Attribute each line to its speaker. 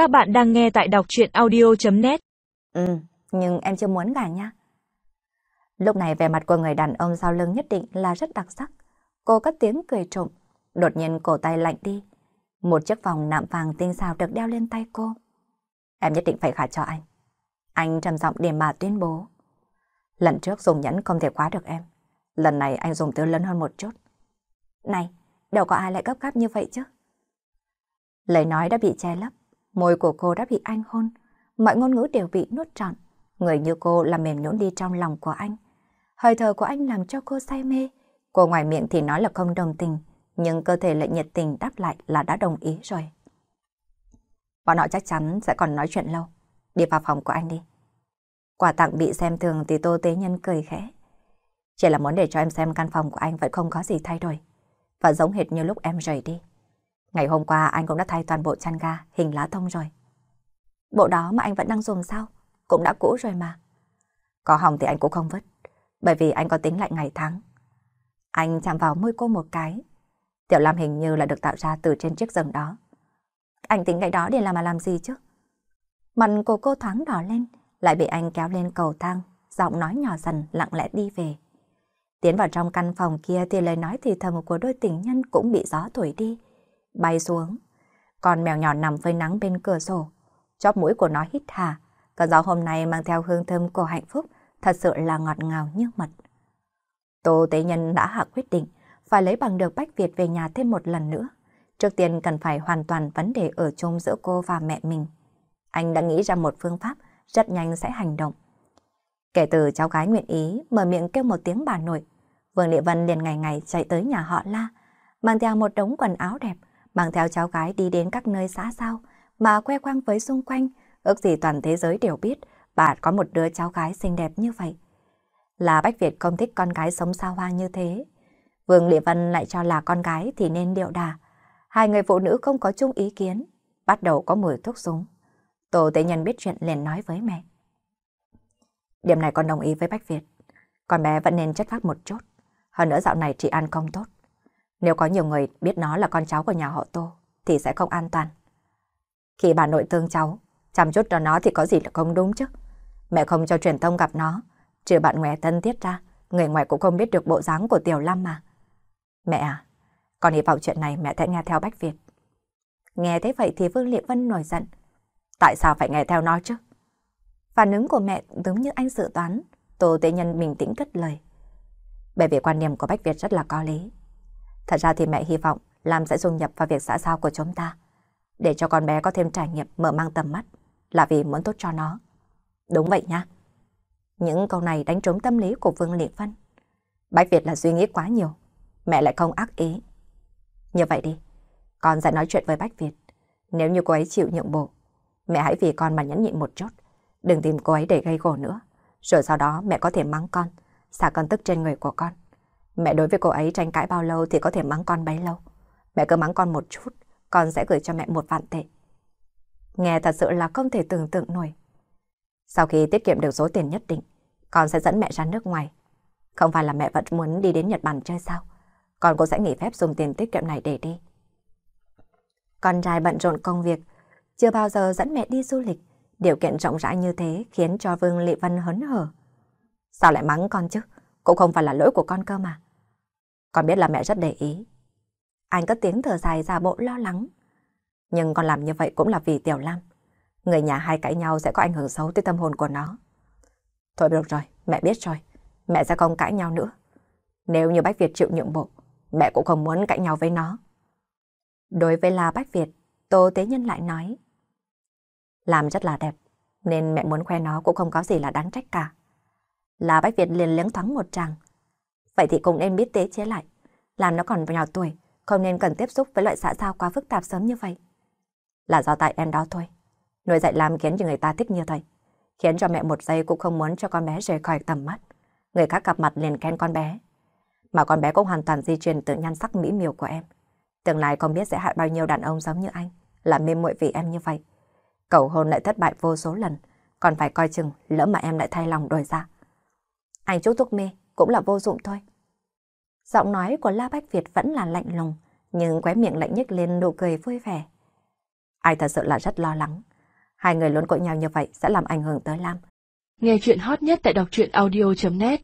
Speaker 1: Các bạn đang nghe tại đọc chuyện audio.net
Speaker 2: Ừ, nhưng em chưa muốn gả nha. Lúc này vẻ mặt của người đàn ông sau lưng nhất định là rất đặc sắc. Cô cất tiếng cười trộm, đột nhiên cổ tay lạnh đi. Một chiếc vòng nạm vàng tinh xào được đeo lên tay cô. Em nhất định phải gả cho anh. Anh trầm giọng để mà tuyên bố. Lần trước dùng nhẫn không thể khóa được em. Lần này anh dùng thứ lớn hơn một chút. Này, đâu có ai lại gấp gáp như vậy chứ? Lời nói đã bị che lấp, môi của cô đã bị anh hôn, mọi ngôn ngữ đều bị nuốt trọn. Người như cô làm mềm nhũn đi trong lòng của anh. Hơi thở của anh làm cho cô say mê. Cô ngoài miệng thì nói là không đồng tình, nhưng cơ thể lại nhiệt tình đáp lại là đã đồng ý rồi. Bọn họ chắc chắn sẽ còn nói chuyện lâu. Đi vào phòng của anh đi. Quà tặng bị xem thường thì Tô Tế Nhân cười khẽ. Chỉ là muốn để cho em xem căn phòng của anh vẫn không có gì thay đổi. Và giống hệt như lúc em rời đi. Ngày hôm qua anh cũng đã thay toàn bộ chăn ga, hình lá thông rồi. Bộ đó mà anh vẫn đang dùng sao? Cũng đã cũ rồi mà. Có hỏng thì anh cũng không vứt, bởi vì anh có tính lại ngày tháng. Anh chạm vào môi cô một cái. Tiểu Lam hình như là được tạo ra từ trên chiếc giường đó. Anh tính cái đó để làm mà làm gì chứ? Mặt của cô thoáng đỏ lên, lại bị anh kéo lên cầu thang, giọng nói nhỏ dần lặng lẽ đi về. Tiến vào trong căn phòng kia thì lời nói thì thầm của đôi tình nhân cũng bị gió thổi đi, bay xuống. Con mèo nhỏ nằm phơi nắng bên cửa sổ, chóp mũi của nó hít hà. Cơn gió hôm nay mang theo hương thơm của hạnh phúc, thật sự là ngọt ngào như mật. Tô Tế Nhân đã hạ quyết định phải lấy bằng được Bách Việt về nhà thêm một lần nữa. Trước tiên cần phải hoàn toàn vấn đề ở chung giữa cô và mẹ mình. Anh đã nghĩ ra một phương pháp rất nhanh sẽ hành động. Kể từ cháu gái nguyện ý mở miệng kêu một tiếng bà nội, Vương Địa Vân liền ngày ngày chạy tới nhà họ La, mang theo một đống quần áo đẹp, mang theo cháu gái đi đến các nơi xã giao, mà khoe khoang với xung quanh, ước gì toàn thế giới đều biết bà có một đứa cháu gái xinh đẹp như vậy. Là Bách Việt không thích con gái sống xa hoa như thế. Vương Lệ Vân lại cho là con gái thì nên điệu đà. Hai người phụ nữ không có chung ý kiến, bắt đầu có mùi thuốc súng. Tổ tế nhân biết chuyện liền nói với mẹ. Điểm này con đồng ý với Bách Việt. Con bé vẫn nên chất phát một chút. Hơn nữa dạo này chị ăn không tốt. Nếu có nhiều người biết nó là con cháu của nhà họ Tô, thì sẽ không an toàn. Khi bà nội thương cháu, chăm chút cho nó thì có gì là không đúng chứ. Mẹ không cho truyền thông gặp nó, trừ bạn ngoài thân thiết ra, người ngoài cũng không biết được bộ dáng của Tiểu Lâm mà. Mẹ à, con hy vọng chuyện này mẹ sẽ nghe theo Bách Việt. Nghe thế vậy thì Vương Liệ Vân nổi giận. Tại sao phải nghe theo nó chứ? Phản ứng của mẹ giống như anh dự toán, Tô Tế Nhân bình tĩnh cất lời. Bởi vì quan niệm của Bách Việt rất là có lý. Thật ra thì mẹ hy vọng Lam sẽ dung nhập vào việc xã giao của chúng ta. Để cho con bé có thêm trải nghiệm mở mang tầm mắt. Là vì muốn tốt cho nó. Đúng vậy nha. Những câu này đánh trúng tâm lý của Vương Liệt Vân. Bách Việt là suy nghĩ quá nhiều. Mẹ lại không ác ý. Như vậy đi. Con sẽ nói chuyện với Bách Việt. Nếu như cô ấy chịu nhượng bộ, mẹ hãy vì con mà nhẫn nhịn một chút. Đừng tìm cô ấy để gây gổ nữa. Rồi sau đó mẹ có thể mắng con, xả con tức trên người của con. Mẹ đối với cô ấy tranh cãi bao lâu thì có thể mắng con bấy lâu. Mẹ cứ mắng con một chút, con sẽ gửi cho mẹ một vạn tệ. Nghe thật sự là không thể tưởng tượng nổi. Sau khi tiết kiệm được số tiền nhất định, con sẽ dẫn mẹ ra nước ngoài. Không phải là mẹ vẫn muốn đi đến Nhật Bản chơi sao? Con cũng sẽ nghỉ phép dùng tiền tiết kiệm này để đi. Con trai bận rộn công việc, chưa bao giờ dẫn mẹ đi du lịch. Điều kiện rộng rãi như thế khiến cho Vương Lệ Vân hấn hở. Sao lại mắng con chứ? Cũng không phải là lỗi của con cơ mà. Con biết là mẹ rất để ý. Anh cất tiếng thở dài ra bộ lo lắng. Nhưng con làm như vậy cũng là vì Tiểu Lam. Người nhà hai cãi nhau sẽ có ảnh hưởng xấu tới tâm hồn của nó. Thôi được rồi, mẹ biết rồi. Mẹ sẽ không cãi nhau nữa. Nếu như Bách Việt chịu nhượng bộ, mẹ cũng không muốn cãi nhau với nó. Đối với là Bách Việt, Tô Tế Nhân lại nói. Làm rất là đẹp, nên mẹ muốn khoe nó cũng không có gì là đáng trách cả là Bách Việt liền liếng thoáng một tràng. Vậy thì cũng nên biết tế chế lại. Làm nó còn nhỏ tuổi, không nên cần tiếp xúc với loại xã giao quá phức tạp sớm như vậy. Là do tại em đó thôi. Nuôi dạy làm khiến cho người ta thích như vậy. Khiến cho mẹ một giây cũng không muốn cho con bé rời khỏi tầm mắt. Người khác gặp mặt liền khen con bé. Mà con bé cũng hoàn toàn di truyền từ nhan sắc mỹ miều của em. Tương lai không biết sẽ hại bao nhiêu đàn ông giống như anh, là mê muội vì em như vậy. Cầu hôn lại thất bại vô số lần, còn phải coi chừng lỡ mà em lại thay lòng đổi ra. Anh chúc thuốc mê cũng là vô dụng thôi. Giọng nói của La Bách Việt vẫn là lạnh lùng, nhưng khóe miệng lạnh nhếch lên nụ cười vui vẻ. Ai thật sự là rất lo lắng, Hai người luôn cội nhau như vậy sẽ làm ảnh hưởng tới Lam.
Speaker 1: Nghe chuyện hot nhất tại đọc truyện audio.net